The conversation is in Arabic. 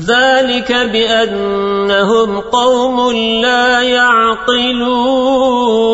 ذلك بأنهم قوم لا يعقلون.